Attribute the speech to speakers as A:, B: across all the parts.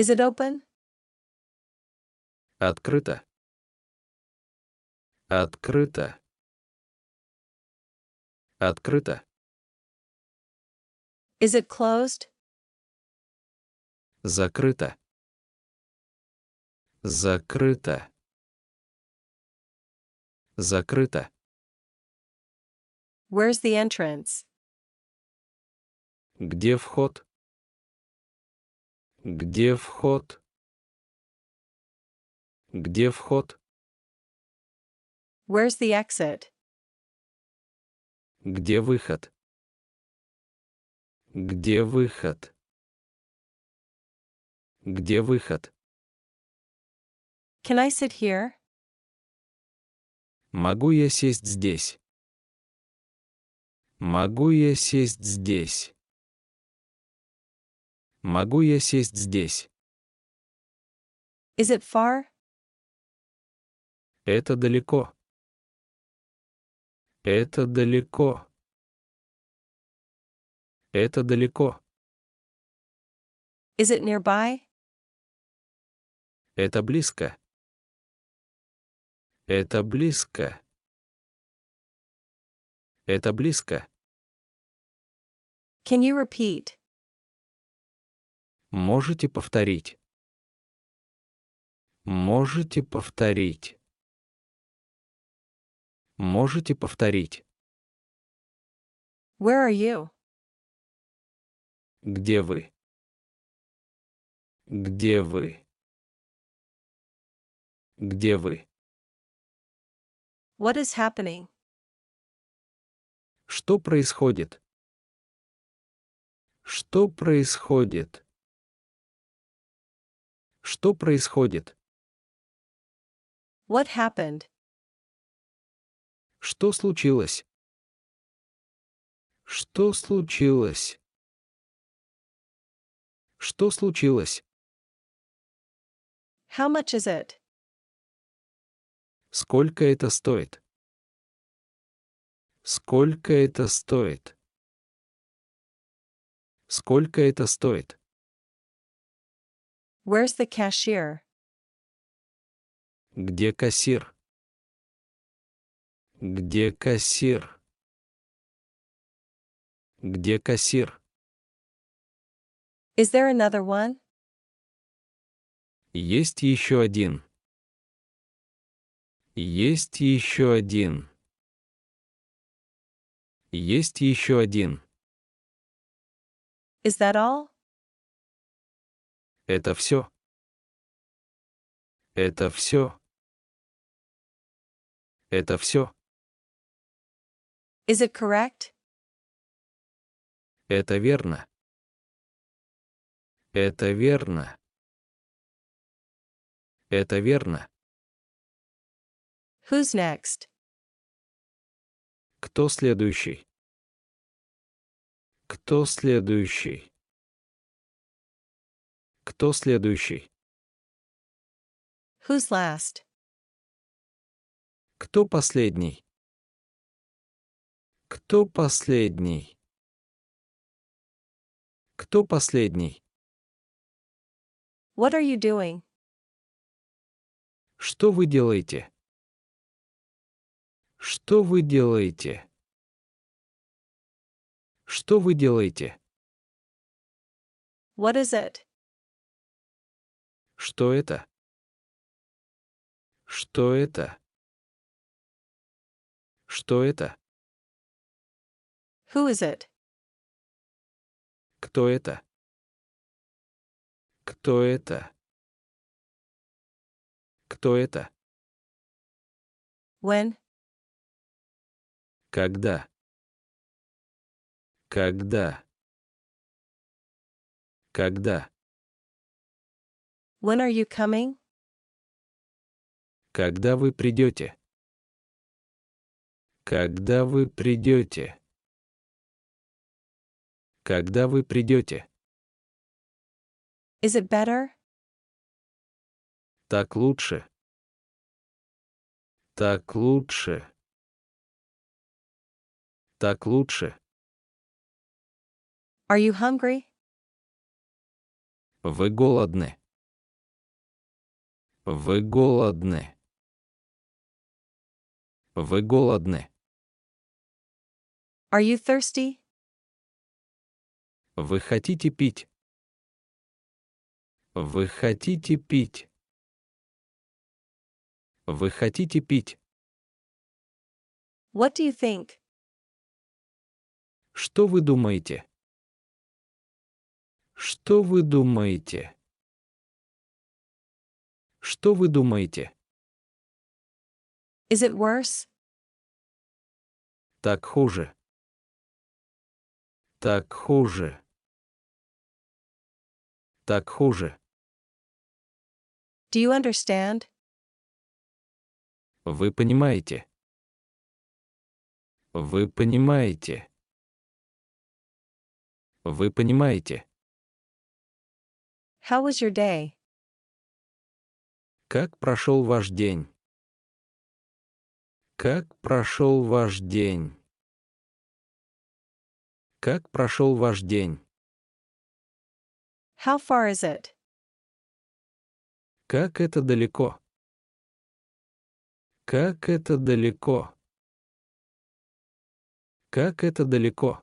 A: Is it open?
B: Открыто. Открыто. Открыто.
A: Is it closed?
B: Закрыто. Закрыто. Закрыто.
A: Where's the entrance?
B: Где вход? Где вход? Где вход?
A: Where's the exit?
B: Где выход? Где выход? Где выход?
A: Can I sit here?
B: Могу я сесть здесь? Могу я сесть здесь? Могу я сесть здесь?
A: Is it far?
B: Это далеко. Это далеко. Это далеко.
A: Is it nearby?
B: Это близко. Это близко. Это близко.
A: Can you repeat?
B: Можете повторить? Можете повторить? Можете повторить?
A: Where are you?
B: Где вы? Где вы? Где вы?
A: What is happening?
B: Что происходит? Что происходит? Что происходит?
A: What happened?
B: Что случилось? Что случилось? Что случилось?
A: How much is it?
B: Сколько это стоит? Сколько это стоит? Сколько это стоит?
A: Where's the cashier?
B: Где кассир? Где кассир? Где кассир?
A: Is there another one?
B: Есть еще один. Есть еще один. Есть еще один.
A: Is that all?
B: Это все. Это все. Это все.
A: Is it correct?
B: Это верно. Это верно. Это верно.
A: Who's next?
B: Кто следующий? Кто следующий? Кто следующий?
A: Who's last?
B: Кто последний? Кто последний? Кто последний?
A: What are you doing?
B: Что вы делаете? Что вы делаете? Что вы делаете?
A: What is it?
B: Что это? Что это? Что это?
A: Who is it?
B: Кто это? Кто это? Кто это?
A: When?
B: Когда? Когда? Когда?
A: When are you coming?
B: Когда вы придете? Когда вы придете? Когда вы придете?
A: Is it better?
B: Так лучше. Так лучше. Так лучше.
A: Are you hungry?
B: Вы голодны. Вы голодны. Вы голодны.
A: Are you thirsty?
B: Вы хотите пить? Вы хотите пить? Вы хотите пить?
A: What do you think?
B: Что вы думаете? Что вы думаете? Что вы думаете?
A: Is it worse?
B: Так хуже. Так хуже. Так хуже.
A: Do you understand?
B: Вы понимаете? Вы понимаете? Вы понимаете?
A: How was your day?
B: Как прошел ваш день? Как прошел ваш день? Как прошел ваш день?
A: How far is it?
B: Как это далеко? Как это далеко? Как это далеко?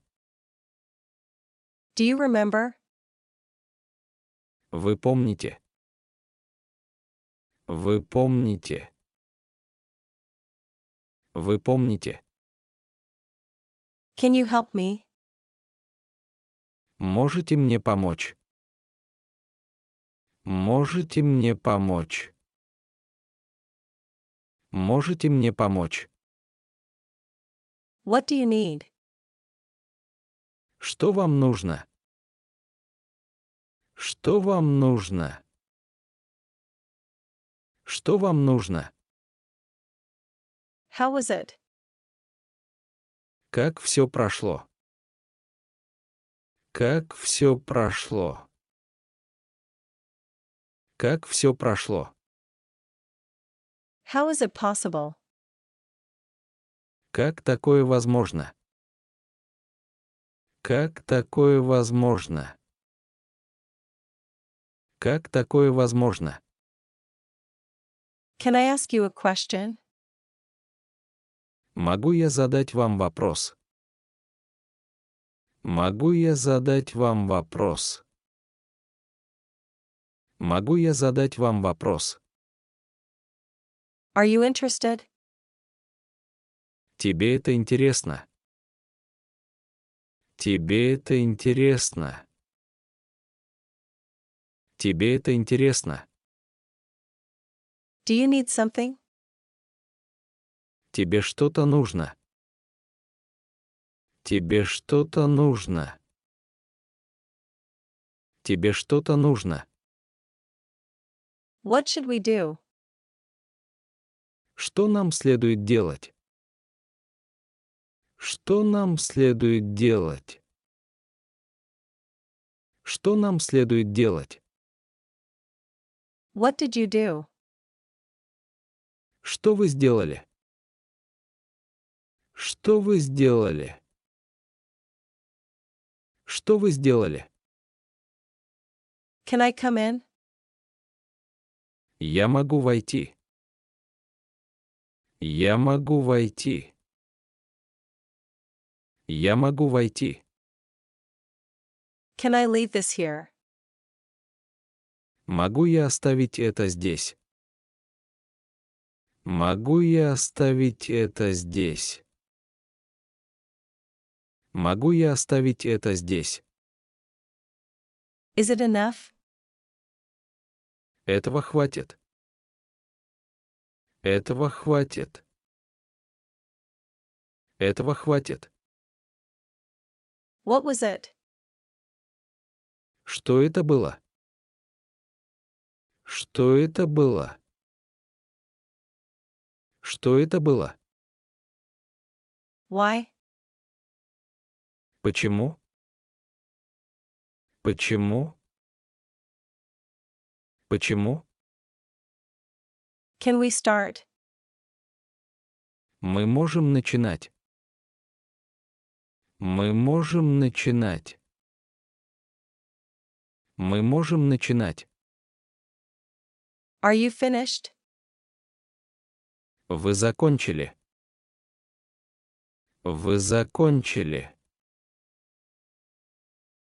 A: Do you remember?
B: Вы помните? Вы помните? Вы помните?
A: Can you help me?
B: Можете мне помочь? Можете мне помочь? Можете мне помочь?
A: What do you need?
B: Что вам нужно? Что вам нужно? Что вам нужно?
A: How was it?
B: Как все прошло? Как все прошло? Как все прошло?
A: How is it possible?
B: Как такое возможно? Как такое возможно? Как такое возможно?
A: Can I ask you a question?
B: Могу я задать вам вопрос? Могу я задать вам вопрос? Могу я задать вам вопрос?
A: Are you interested?
B: Тебе это интересно? Тебе это интересно? Тебе это интересно?
A: Do you need something?
B: Тебе что-то нужно? Тебе что-то нужно? Тебе что-то нужно?
A: What should we do?
B: Что нам следует делать? Что нам следует делать? Что нам следует делать?
A: What did you do?
B: Что вы сделали? Что вы сделали? Что вы сделали?
A: Can I come in?
B: Я могу войти. Я могу войти. Я могу войти.
A: Can I leave this here?
B: Могу я оставить это здесь? Могу я оставить это здесь? Могу я оставить это здесь?
A: Is it enough?
B: Этого хватит. Этого хватит. Этого хватит.
A: What was it?
B: Что это было? Что это было? Что это было?
A: Why?
B: Почему? Почему? Почему?
A: Can we start?
B: Мы можем начинать. Мы можем начинать. Мы можем начинать.
A: Are you finished?
B: Вы закончили. Вы закончили.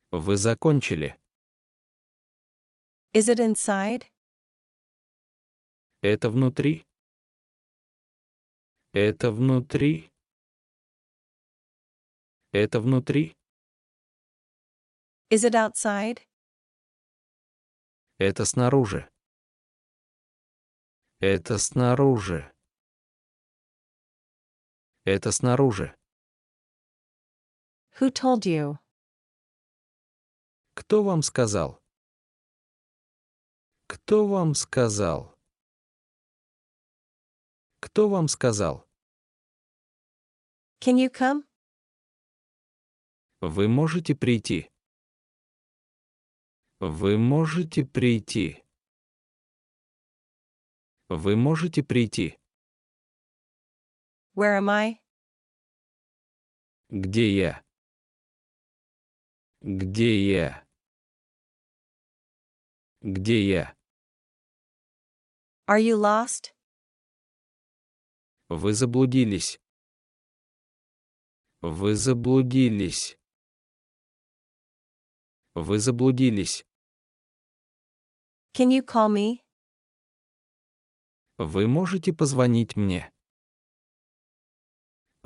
B: Вы закончили.
A: Is it inside?
B: Это внутри? Это внутри? Это внутри?
A: Is it outside?
B: Это снаружи. Это снаружи. Это снаружи.
A: Who told you?
B: Кто вам сказал? Кто вам сказал? Кто вам сказал?
A: Can you come?
B: Вы можете прийти. Вы можете прийти. Вы можете прийти.
A: Where am I?
B: Где я? Где я? Где я?
A: Are you lost?
B: Вы заблудились. Вы заблудились. Вы заблудились.
A: Can you call me?
B: Вы можете позвонить мне.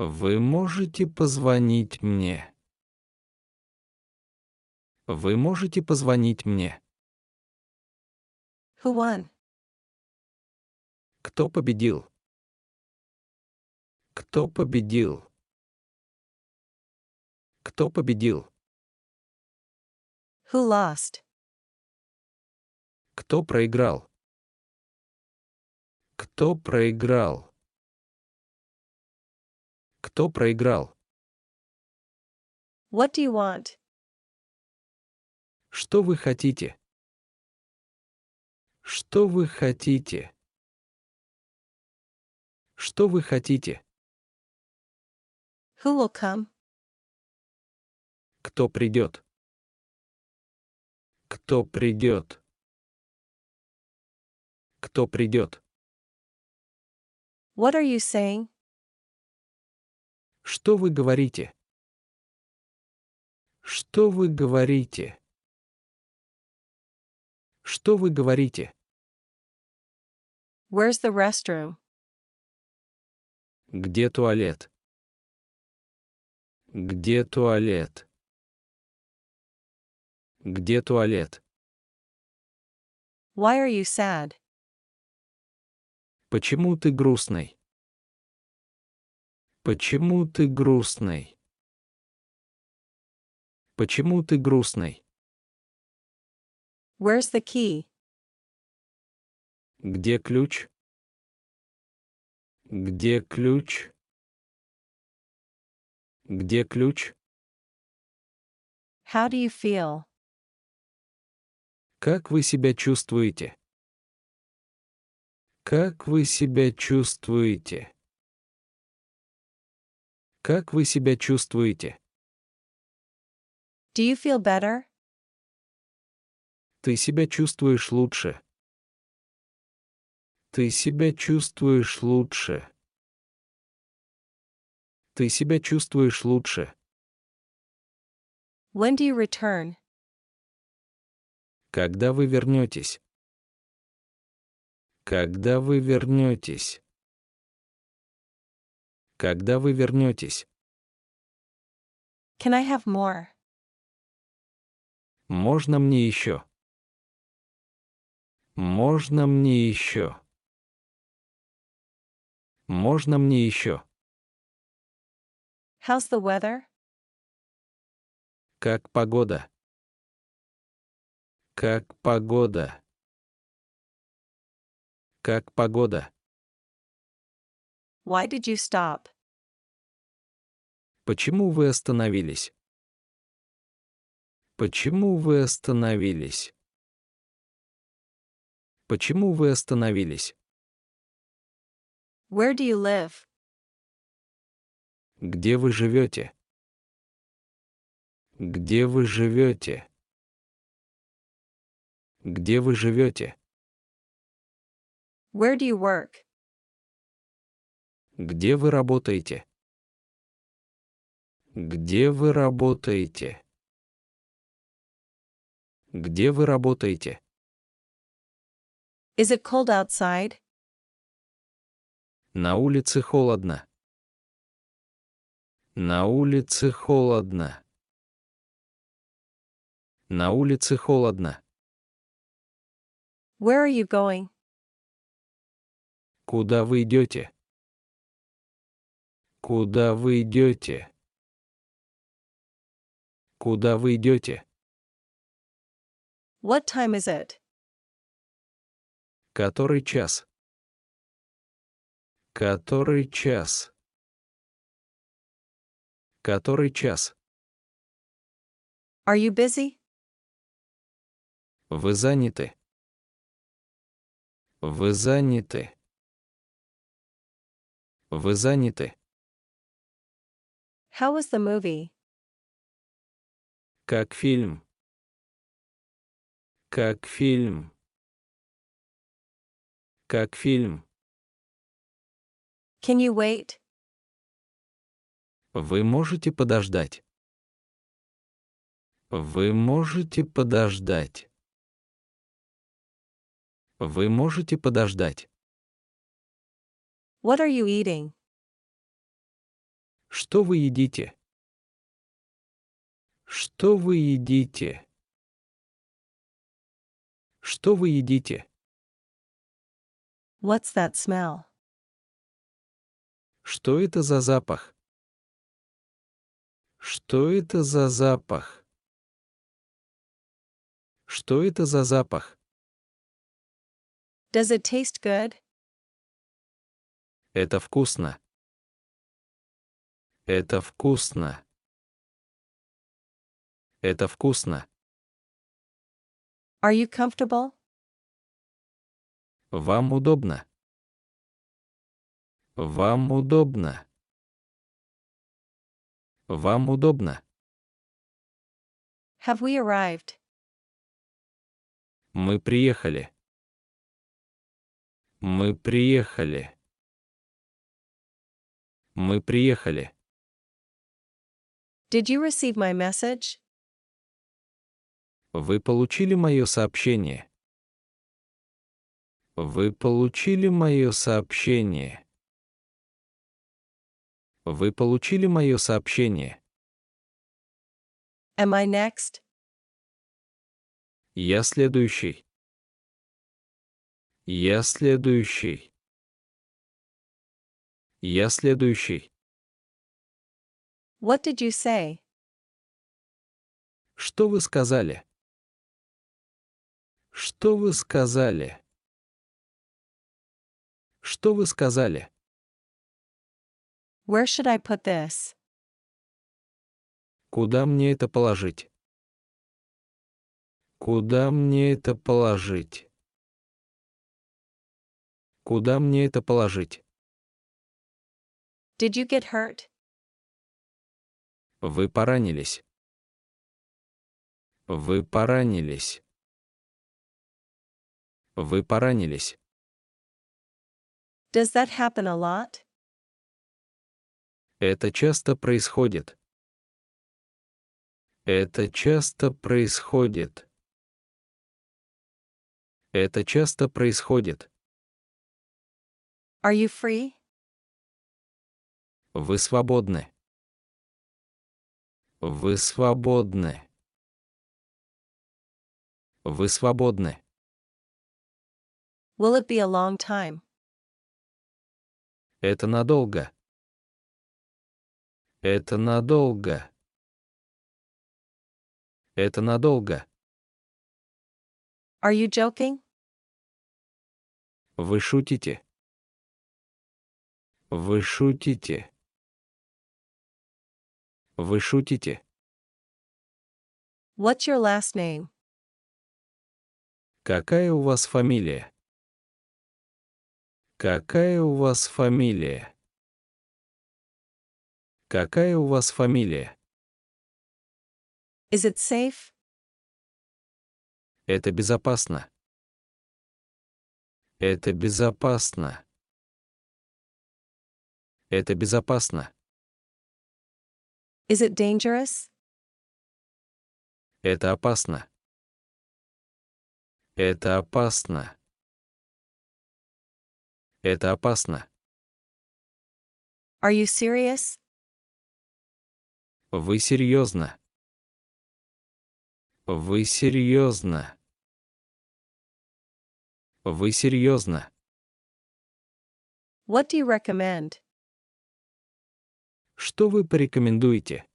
B: Вы можете позвонить мне. Вы можете позвонить мне.
A: Who won?
B: Кто победил? Кто победил? Кто победил?
A: Who lost?
B: Кто проиграл? Кто проиграл? Кто проиграл?
A: What do you want?
B: Что вы хотите? Что вы хотите? Что вы хотите?
A: Who will come?
B: Кто придет? Кто придет? Кто придет?
A: What are you saying?
B: Что вы говорите? Что вы говорите? Что вы говорите?
A: Where's the restroom?
B: Где туалет? Где туалет? Где туалет?
A: Why are you sad?
B: Почему ты грустный? Почему ты грустный? Почему ты грустный?
A: Where's the key?
B: Где ключ? Где ключ? Где ключ?
A: How do you feel?
B: Как вы себя чувствуете? Как вы себя чувствуете? Как вы себя чувствуете?
A: Do you feel better?
B: Ты себя чувствуешь лучше. Ты себя чувствуешь лучше. Ты себя чувствуешь лучше.
A: When do you return?
B: Когда вы вернетесь? Когда вы вернетесь? Когда вы вернетесь?
A: Can I have more?
B: Можно мне еще? Можно мне еще? Можно мне еще?
A: How's the weather?
B: Как погода? Как погода? Как погода?
A: Why did you stop?
B: Почему вы остановились? Почему вы остановились? Почему вы остановились?
A: Where do you live?
B: Где вы живете? Где вы живете? Где вы живете?
A: Where do you work?
B: Где вы работаете? Где вы работаете? Где вы работаете?
A: Is it cold outside?
B: На улице холодно. На улице холодно. На улице холодно.
A: Where are you going?
B: Куда вы идете? Куда вы идете? Куда вы идете?
A: What time is it?
B: Который час? Который час? Который час?
A: Are you busy?
B: Вы заняты? Вы заняты? Вы заняты?
A: How was the movie?
B: Как фильм? Как фильм? Как фильм?
A: Can you wait?
B: Вы можете подождать? Вы можете подождать? Вы можете подождать?
A: What are you eating?
B: Что вы едите? Что вы едите? Что вы едите?
A: What's that smell?
B: Что это за запах? Что это за запах? Что это за запах?
A: Does it taste good?
B: Это вкусно. Это вкусно. Это вкусно.
A: Are you comfortable?
B: Вам удобно. Вам удобно. Вам удобно.
A: Have we arrived?
B: Мы приехали. Мы приехали. Мы приехали.
A: Did you receive my message?
B: Вы получили мое сообщение. Вы получили мое сообщение. Вы получили мое сообщение.
A: Am I next?
B: Я следующий. Я следующий. Я следующий.
A: What did you say?
B: Что вы сказали? Что вы сказали? Что вы сказали?
A: Where should I put this?
B: Куда мне это положить? Куда мне это положить? Куда мне это положить?
A: Did you get hurt?
B: Вы поранились. Вы поранились. Вы поранились.
A: Does that happen a lot?
B: Это часто происходит. Это часто происходит. Это часто происходит.
A: Are you free?
B: Вы свободны. Вы свободны. Вы свободны.
A: Will it be a long time?
B: Это надолго. Это надолго. Это надолго.
A: Are you joking?
B: Вы шутите. Вы шутите. Вы шутите.
A: What's your last name?
B: Какая у вас фамилия? Какая у вас фамилия? Какая у вас фамилия?
A: Is it safe?
B: Это безопасно. Это безопасно. Это безопасно.
A: Is it dangerous?
B: Это опасно. Это опасно. Это опасно.
A: Are you serious?
B: Вы серьезно? Вы серьезно? Вы серьезно?
A: What do you recommend?
B: Что вы порекомендуете?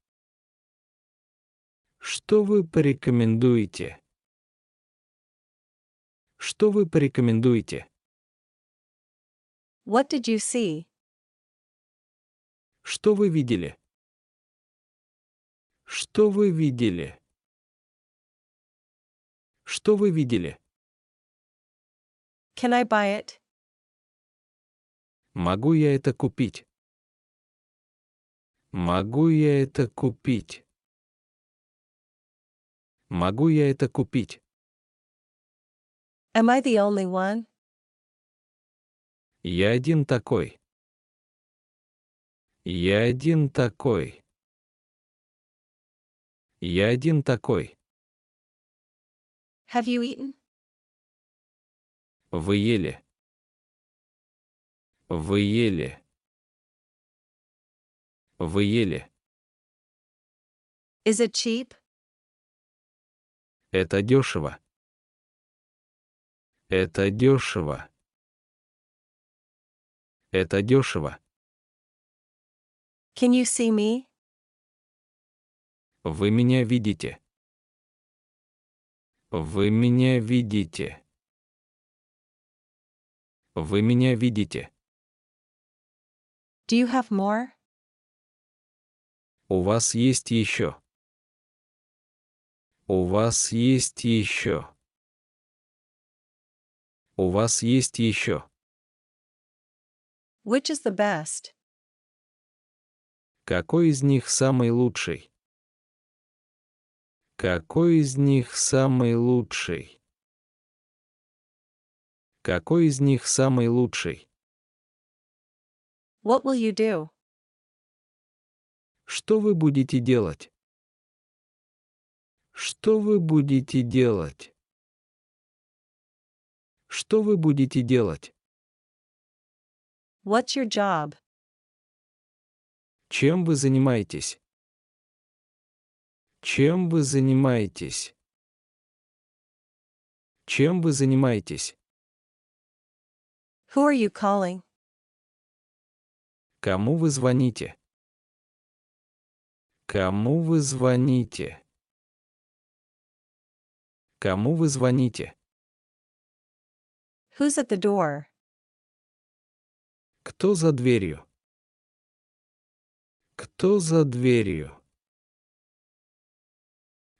B: Что вы порекомендуете? Что вы порекомендуете?
A: What did you see?
B: Что вы видели? Что вы видели? Что вы видели?
A: Can I buy it?
B: Могу я это купить? Могу я это купить? Могу я это купить?
A: Am I the only one?
B: Я один такой. Я один такой. Я один такой.
A: Have you eaten?
B: Вы ели. Вы ели. Вы ели.
A: Is it cheap?
B: Это дешево. Это дешево. Это дешево.
A: Can you see me?
B: Вы меня видите. Вы меня видите. Вы меня видите.
A: Do you have more?
B: У вас есть еще. У вас есть еще. У вас есть еще.
A: Which is the best?
B: Какой из них самый лучший? Какой из них самый лучший? Какой из них самый лучший?
A: What will you do?
B: Что вы будете делать? Что вы будете делать? Что вы будете делать?
A: What's your job?
B: Чем вы занимаетесь? Чем вы занимаетесь? Чем вы занимаетесь?
A: Who are you calling?
B: Кому вы звоните? Кому вы звоните? Кому вы звоните?
A: Who's at the door?
B: Кто за дверью? Кто за дверью?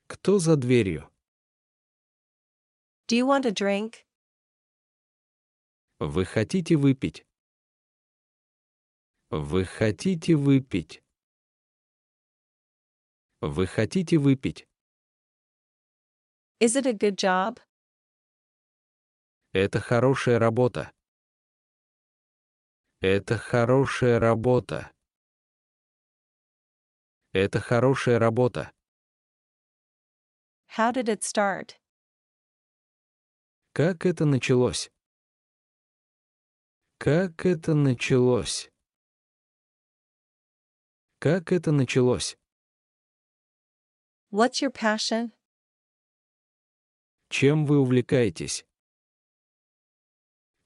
B: Кто за дверью?
A: Do you want a drink?
B: Вы хотите выпить? Вы хотите выпить? Вы хотите выпить?
A: Is it a good job?
B: Это хорошая работа. Это хорошая работа. Это хорошая работа.
A: How did it start?
B: Как это началось? Как это началось? Как это началось?
A: What's your passion?
B: Чем вы увлекаетесь?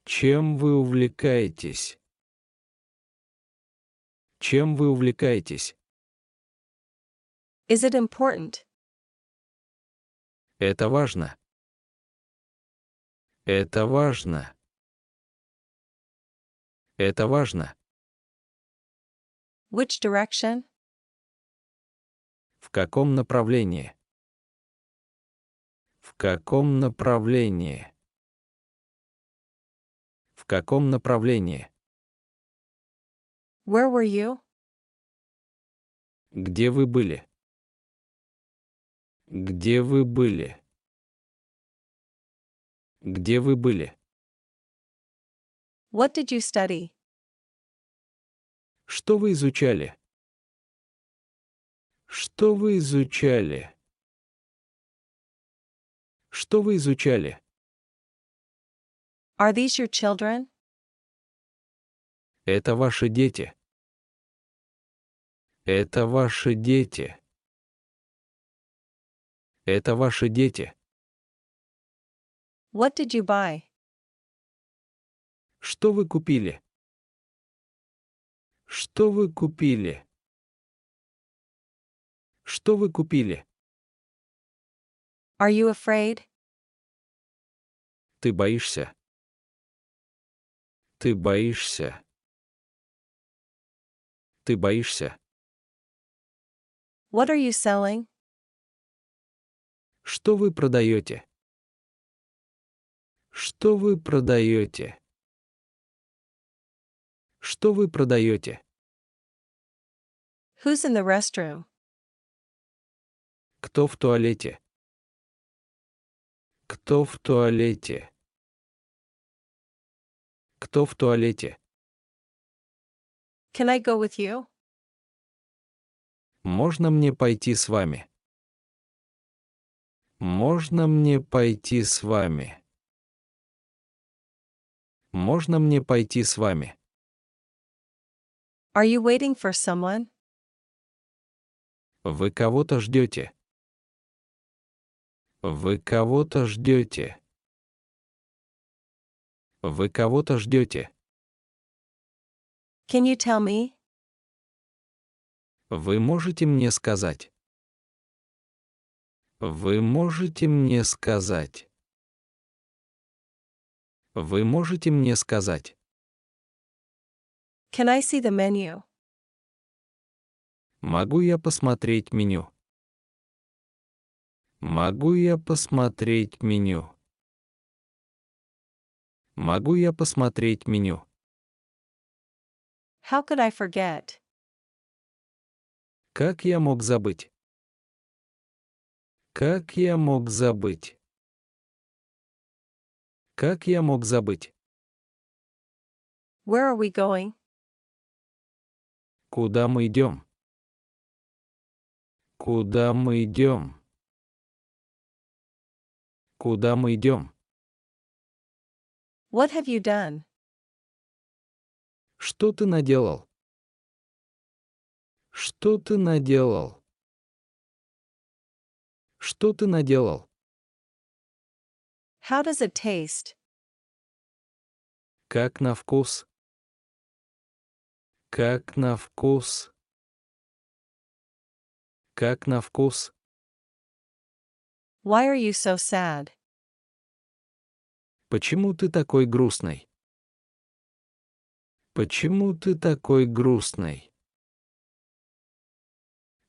B: Чем вы увлекаетесь? Чем вы увлекаетесь?
A: Is it important?
B: Это важно. Это важно. Это важно.
A: Which direction?
B: В каком направлении? В каком направлении? В каком направлении?
A: Where were you?
B: Где вы были? Где вы были? Где вы были?
A: What did you study?
B: Что вы изучали? Что вы изучали? Что вы изучали?
A: Are these your children?
B: Это ваши дети. Это ваши дети. Это ваши дети.
A: What did you buy?
B: Что вы купили? Что вы купили? Что вы купили?
A: Are you afraid?
B: Ты боишься? Ты боишься? Ты боишься?
A: What are you selling?
B: Что вы продаете? Что вы продаете? Что вы продаете?
A: Who's in the restroom?
B: Кто в туалете? Кто в туалете? Кто в туалете?
A: Can I go with you?
B: Можно мне пойти с вами? Можно мне пойти с вами? Можно мне пойти с вами?
A: Are you waiting for someone?
B: Вы кого-то ждете? Вы кого-то ждете? Вы кого-то ждете?
A: Can you tell me?
B: Вы можете мне сказать? Вы можете мне сказать? Вы можете мне сказать?
A: Can I see the menu?
B: Могу я посмотреть меню? Могу я посмотреть меню? Могу я посмотреть меню?
A: How could I forget?
B: Как я мог забыть? Как я мог забыть? Как я мог забыть?
A: Where are we going?
B: Куда мы идем? Куда мы идем? Куда мы идем?
A: What have you done?
B: Что ты наделал? Что ты наделал? Что ты наделал?
A: How does it taste?
B: Как на вкус? Как на вкус? Как на вкус?
A: Why are you so sad?
B: Почему ты такой грустный? Почему ты такой грустный?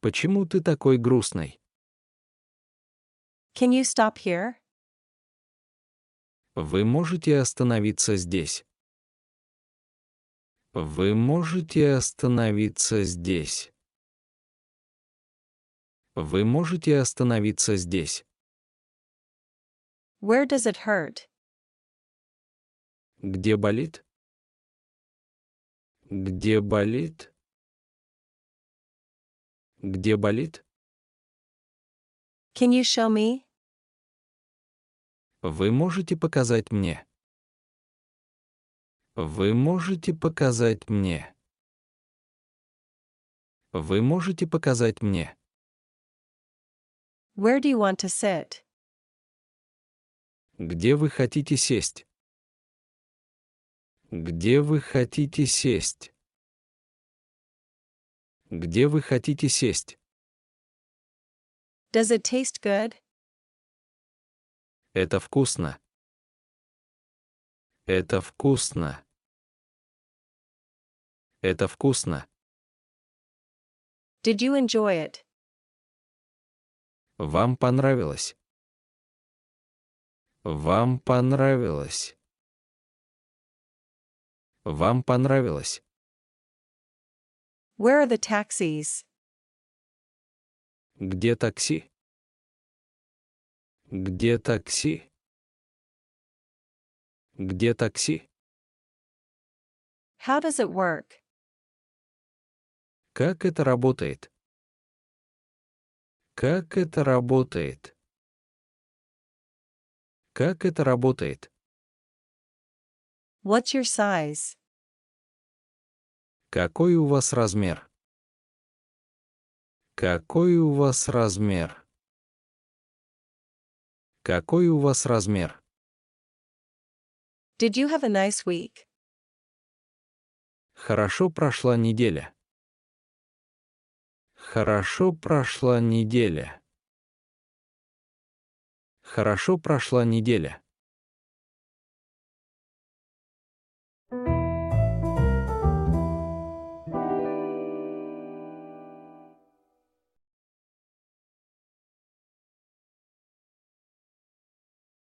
B: Почему ты такой грустный?
A: Can you stop here?
B: Вы можете остановиться здесь. Вы можете остановиться здесь. Вы можете остановиться здесь.
A: Where does it hurt?
B: Где болит? Где болит? Где болит?
A: Can you show me?
B: Вы можете показать мне. Вы можете показать мне. Вы можете показать мне.
A: Where do you want to sit?
B: Где вы хотите сесть? Где вы хотите сесть? Где вы хотите сесть?
A: Does it taste good?
B: Это вкусно. Это вкусно. Это вкусно.
A: Did you enjoy it?
B: Вам понравилось? Вам понравилось? Вам понравилось?
A: Where are the taxis?
B: Где такси? Где такси? Где такси?
A: How does it work?
B: Как это работает? Как это работает? Как это работает?
A: What's your size?
B: Какой у вас размер? Какой у вас размер? Какой у вас размер?
A: Did you have a nice week?
B: Хорошо прошла неделя. Хорошо прошла неделя. Хорошо прошла неделя.